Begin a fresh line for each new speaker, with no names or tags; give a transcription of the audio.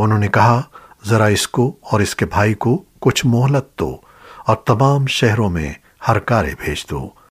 उन्होंने कहा, जरा इसको और इसके भाई को कुछ मोहलत दो और तमाम शहरों में हर कारे भेज दो।